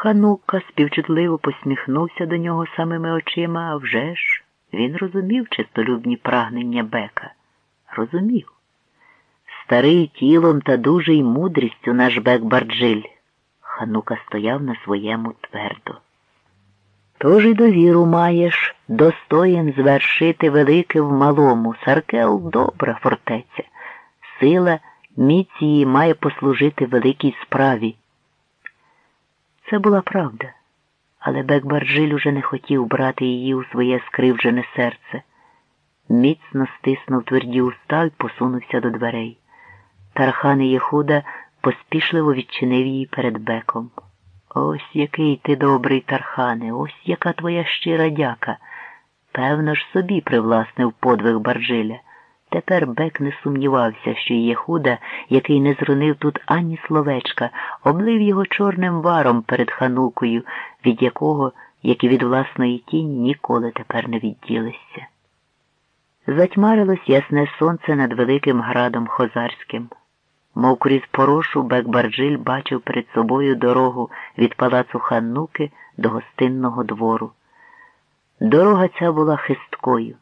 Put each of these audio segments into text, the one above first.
Ханука співчутливо посміхнувся до нього самими очима, а вже ж він розумів чистолюбні прагнення Бека. Розумів. Старий тілом та дужий мудрістю наш Бек Барджиль. Ханука стояв на своєму твердо. Тож і довіру маєш, достоїн звершити велике в малому. Саркел добра фортеця. Сила міць її має послужити великій справі. Це була правда, але Бекбарджиль уже не хотів брати її у своє скривджене серце. Міцно стиснув тверді уста й посунувся до дверей. Тархан Єхуда поспішливо відчинив її перед беком. Ось який ти добрий, Тархане, ось яка твоя щира дяка. Певно ж собі привласнив подвиг Барджиля. Тепер Бек не сумнівався, що Єхуда, який не зронив тут ані словечка, облив його чорним варом перед ханукою, від якого, як і від власної тіні, ніколи тепер не відділишся. Затьмарилось ясне сонце над великим градом Хозарським. Мов крізь порошу Бек-Барджиль бачив перед собою дорогу від палацу Ханнуки до гостинного двору. Дорога ця була хисткою.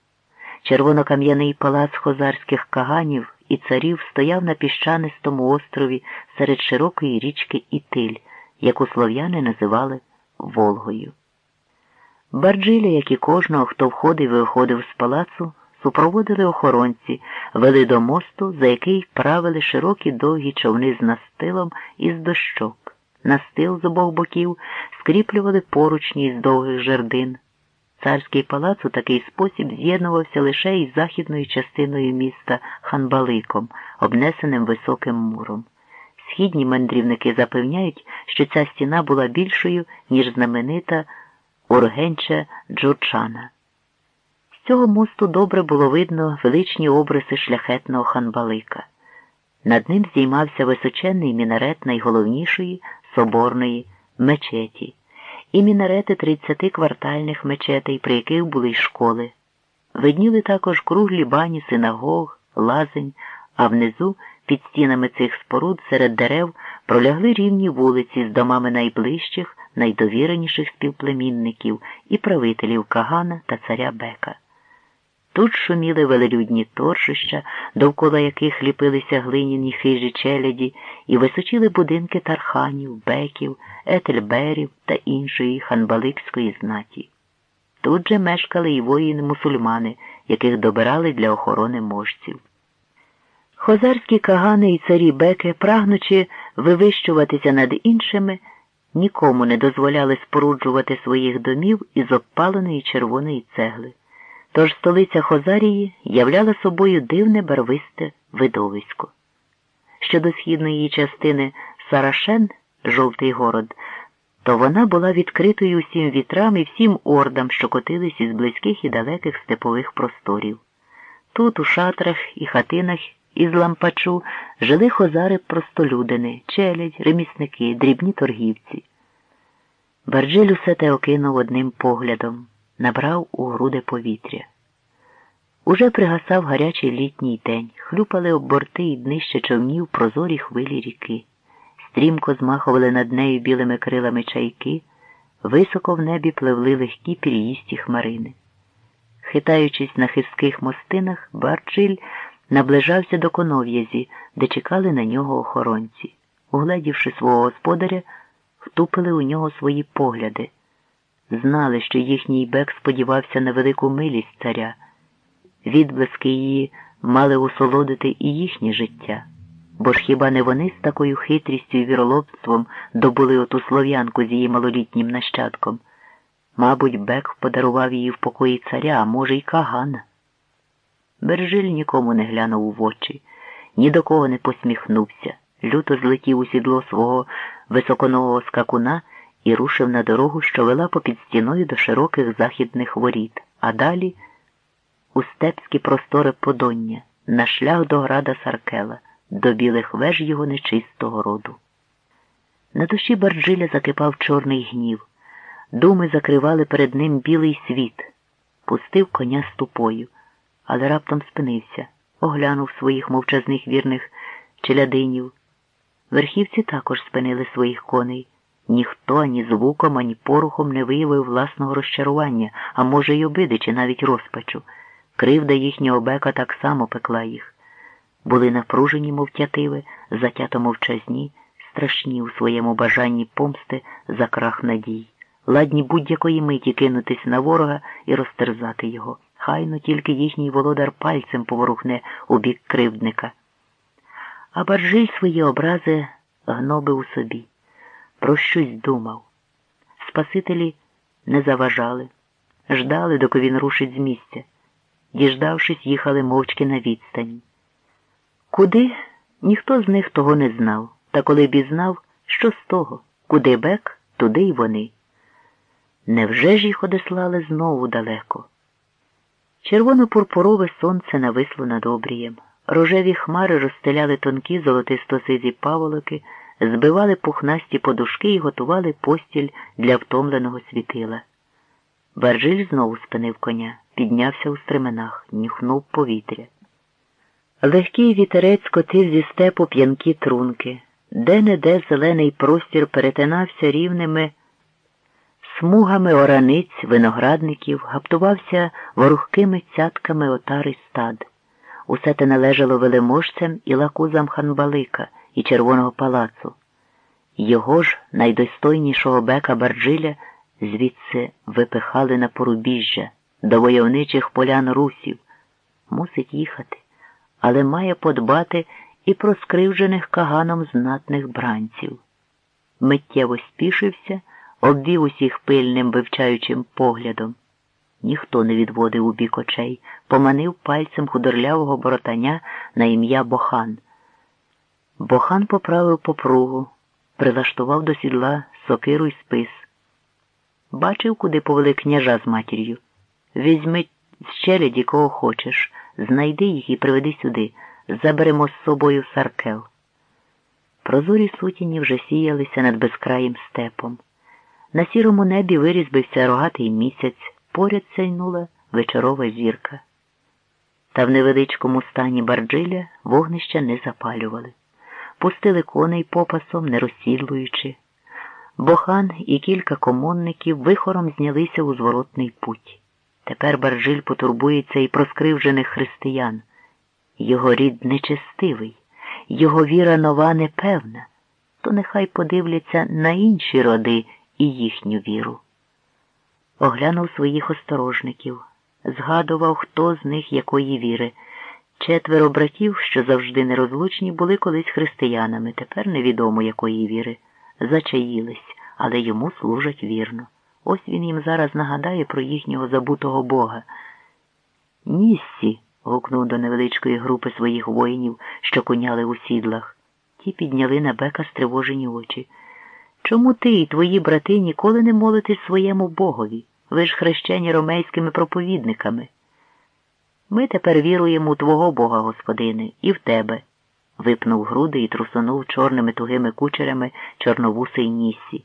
Червонокам'яний палац хозарських каганів і царів стояв на піщанистому острові серед широкої річки Ітиль, яку слов'яни називали Волгою. Барджиля, як і кожного, хто входив і виходив з палацу, супроводили охоронці, вели до мосту, за який правили широкі довгі човни з настилом і з дощок. Настил з обох боків скріплювали поручні з довгих жердин. Царський палац у такий спосіб з'єднувався лише із західною частиною міста Ханбаликом, обнесеним високим муром. Східні мандрівники запевняють, що ця стіна була більшою, ніж знаменита Ургенча Джурчана. З цього мосту добре було видно величні обриси шляхетного ханбалика. Над ним здіймався височенний мінарет найголовнішої соборної мечеті і мінарети тридцяти квартальних мечетей, при яких були й школи. Видніли також круглі бані синагог, лазень, а внизу, під стінами цих споруд, серед дерев, пролягли рівні вулиці з домами найближчих, найдовіреніших співплемінників і правителів Кагана та царя Бека. Тут шуміли велелюдні торжища, довкола яких ліпилися глиняні хижі челяді, і височили будинки тарханів, беків, етельберів та іншої ханбаликської знаті. Тут же мешкали і воїни мусульмани, яких добирали для охорони можців. Хозарські кагани і царі беки, прагнучи вивищуватися над іншими, нікому не дозволяли споруджувати своїх домів із обпаленої червоної цегли. Тож столиця Хозарії являла собою дивне барвисте видовисько. Щодо східної її частини Сарашен, жовтий город, то вона була відкритою усім вітрам і всім ордам, що котились із близьких і далеких степових просторів. Тут, у шатрах і хатинах із лампачу, жили хозари простолюдини, челядь, ремісники, дрібні торгівці. Барджиль усе те окинув одним поглядом набрав у груди повітря. Уже пригасав гарячий літній день, хлюпали об борти і днище човнів прозорі хвилі ріки, стрімко змахували над нею білими крилами чайки, високо в небі пливли легкі пір'їсті хмарини. Хитаючись на хистких мостинах, Барджиль наближався до конов'язі, де чекали на нього охоронці. Угледівши свого господаря, втупили у нього свої погляди знали, що їхній бек сподівався на велику милість царя. Відблиски її мали усолодити і їхнє життя, бо ж хіба не вони з такою хитрістю і віролобством добули оту слов'янку з її малолітнім нащадком? Мабуть, Бек подарував її в покої царя, а може, й Кагана. Бержиль нікому не глянув в очі, ні до кого не посміхнувся, люто злетів у сідло свого високонового скакуна і рушив на дорогу, що вела попід стіною до широких західних воріт, а далі у степські простори Подоння, на шлях до града Саркела, до білих веж його нечистого роду. На душі Барджиля закипав чорний гнів, думи закривали перед ним білий світ, пустив коня ступою, але раптом спинився, оглянув своїх мовчазних вірних челядинів. Верхівці також спинили своїх коней Ніхто ані звуком, ані порухом не виявив власного розчарування, а може, й обиди, чи навіть розпачу. Кривда їхнього бека так само пекла їх. Були напружені, мов тятиви, затято мовчазні, страшні у своєму бажанні помсти за крах надій, ладні будь-якої миті кинутись на ворога і розтерзати його. Хайно тільки їхній володар пальцем поворухне у бік кривдника. А Баржиль свої образи гнобив у собі, про щось думав. Спасителі не заважали, ждали, доки він рушить з місця. Діждавшись, їхали мовчки на відстані. Куди? Ніхто з них того не знав, та коли б і знав, що з того, куди бек, туди й вони. Невже ж їх одеслали знову далеко? Червоно-пурпурове сонце нависло над обрієм. Рожеві хмари розстеляли тонкі золотисто-сизі паволоки, збивали пухнасті подушки і готували постіль для втомленого світила. Баржиль знову спинив коня, піднявся у стременах, нюхнув повітря. Легкий вітерець котив зі степу п'янкі трунки, де-не-де зелений простір перетинався рівними смугами ораниць, виноградників, гаптувався ворухкими цятками отари стад. Усе те належало велеможцям і лакузам ханбалика і Червоного палацу. Його ж, найдостойнішого бека Барджиля, звідси випихали на порубіжжя до войовничих полян русів. Мусить їхати, але має подбати і про скривджених каганом знатних бранців. Миттєво спішився, обвів усіх пильним вивчаючим поглядом. Ніхто не відводив у бік очей, поманив пальцем худорлявого боротаня на ім'я Бохан. Бохан поправив попругу, прилаштував до сідла сокиру й спис. Бачив, куди повели княжа з матір'ю. Візьми з челяді, кого хочеш, знайди їх і приведи сюди, заберемо з собою саркел. Прозорі сутіні вже сіялися над безкраїм степом. На сірому небі вирізбився рогатий місяць, поряд сяйнула вечорова зірка. Та в невеличкому стані барджиля вогнища не запалювали, пустили коней попасом, не розсідлуючи. Бохан і кілька комонників вихором знялися у зворотний путь. Тепер Баржиль потурбується і про скривжених християн. Його рід нечестивий, його віра нова непевна, то нехай подивляться на інші роди і їхню віру. Оглянув своїх осторожників, згадував, хто з них якої віри. Четверо братів, що завжди нерозлучні, були колись християнами, тепер невідомо якої віри. Зачаїлись, але йому служать вірно. Ось він їм зараз нагадає про їхнього забутого Бога. Ніссі. гукнув до невеличкої групи своїх воїнів, що коняли у сідлах. Ті підняли на бека стривожені очі. Чому ти і твої брати ніколи не молитесь своєму Богові? Ви ж хрещені ромейськими проповідниками. Ми тепер віруємо у Твого Бога, господине, і в тебе, випнув груди і трусонув чорними тугими кучерями чорновусий Ніссі.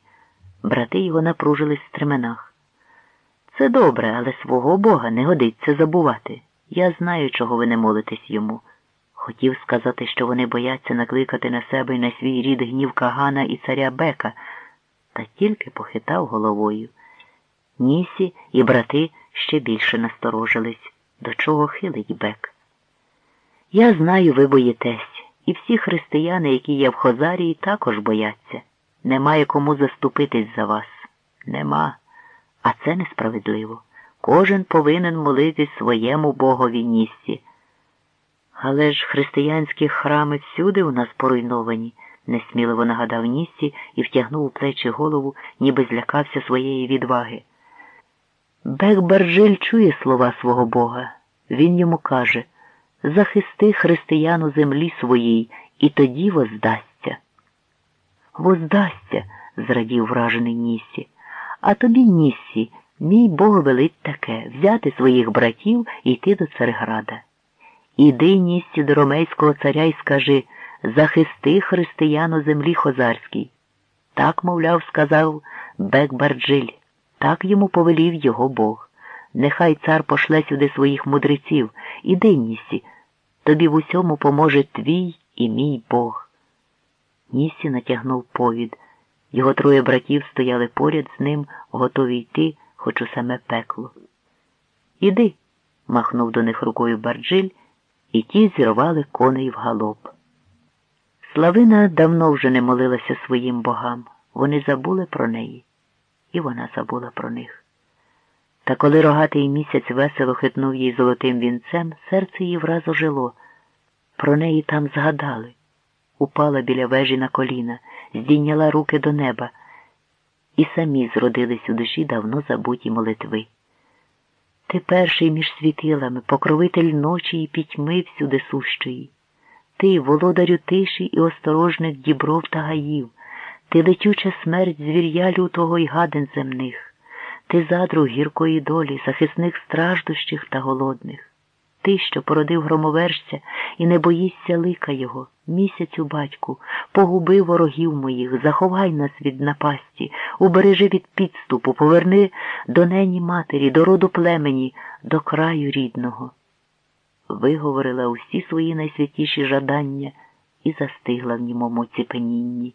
Брати його напружились в стременах. Це добре, але свого Бога не годиться забувати. Я знаю, чого ви не молитесь йому. Хотів сказати, що вони бояться накликати на себе і на свій рід гнів Кагана і царя Бека, та тільки похитав головою. Нісі і брати ще більше насторожились, до чого хилить Бек. Я знаю, ви боїтесь, і всі християни, які є в Хозарії, також бояться. Немає кому заступитись за вас. Нема. А це несправедливо. Кожен повинен молитись своєму богові Ніссі. Але ж християнські храми всюди у нас поруйновані, несміливо нагадав Ніссі і втягнув у плечі голову, ніби злякався своєї відваги. Бек Баржиль чує слова свого Бога. Він йому каже захисти християну землі своїй, і тоді воздасться. Воздасться, зрадів вражений Ніссі. А тобі, Ніссі, мій Бог велить таке взяти своїх братів і йти до Царграда. Іди, Ніссі, до ромейського царя і скажи захисти християну землі Хозарській. Так, мовляв, сказав Бек Барджиль. Так йому повелів його Бог. Нехай цар пошле сюди своїх мудреців. Іди, Нісі, тобі в усьому поможе твій і мій Бог. Нісі натягнув повід. Його троє братів стояли поряд з ним, готові йти, хоч у саме пекло. Іди, махнув до них рукою Барджиль, і ті зірвали коней в галоп. Славина давно вже не молилася своїм богам. Вони забули про неї, і вона забула про них. Та коли рогатий місяць весело хитнув їй золотим вінцем, серце її враз ожило. Про неї там згадали. Упала біля вежі на коліна, здійняла руки до неба, і самі зродились у душі давно забуті молитви. Ти перший між світилами, покровитель ночі і пітьми всюди сущої. Ти, володарю тиші і осторожних дібров та гаїв, ти летюча смерть звір'я лютого й гаден земних, ти задруг гіркої долі, захисних страждущих та голодних. Ти, що породив громоверця і не боїшся лика його, місяцю, батьку, погуби ворогів моїх, заховай нас від напасті, убережи від підступу, поверни до нені матері, до роду племені, до краю рідного. Виговорила усі свої найсвятіші жадання і застигла в німому ціпенінні.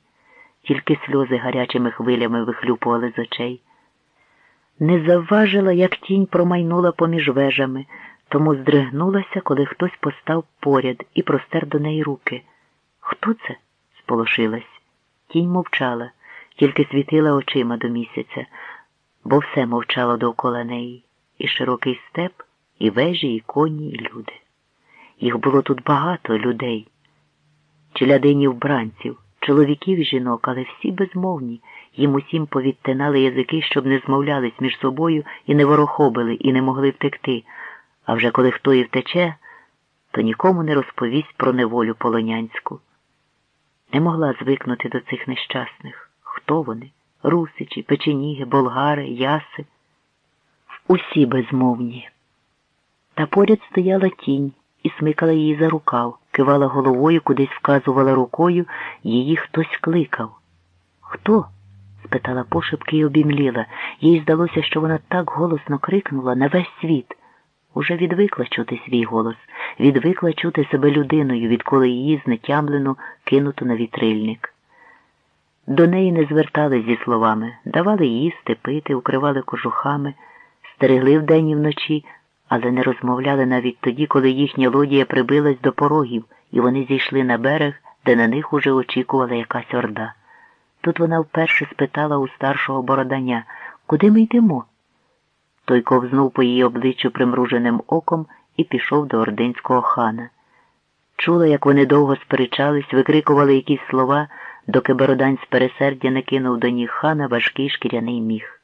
Тільки сльози гарячими хвилями вихлюпували з очей. Не завважила, як тінь промайнула поміж вежами тому здригнулася, коли хтось постав поряд і простер до неї руки. Хто це? сполошилась. Тінь мовчала, тільки світила очима до місяця, бо все мовчало довкола неї, і широкий степ, і вежі, і коні, і люди. Їх було тут багато людей, челядинів бранців, чоловіків і жінок, але всі безмовні, їм усім повідтинали язики, щоб не змовлялись між собою і не ворохобили, і не могли втекти. А вже коли хто і втече, то нікому не розповість про неволю полонянську. Не могла звикнути до цих нещасних. Хто вони? Русичі, печеніги, болгари, яси. Усі безмовні. Та поряд стояла тінь і смикала її за рукав, кивала головою, кудись вказувала рукою, її хтось кликав. Хто? спитала пошепки і обімліла. Їй здалося, що вона так голосно крикнула на весь світ. Уже відвикла чути свій голос, відвикла чути себе людиною, відколи її знетямлено кинуто на вітрильник. До неї не звертали зі словами, давали їсти, пити, укривали кожухами, стерегли вдень і вночі, але не розмовляли навіть тоді, коли їхня лодія прибилась до порогів, і вони зійшли на берег, де на них уже очікувала якась орда. Тут вона вперше спитала у старшого бородання, куди ми йдемо? Той ковзнув по її обличчю примруженим оком і пішов до ординського хана. Чула, як вони довго сперечались, викрикували якісь слова, доки Бородань з пересердя не кинув до ніг хана важкий шкіряний міг.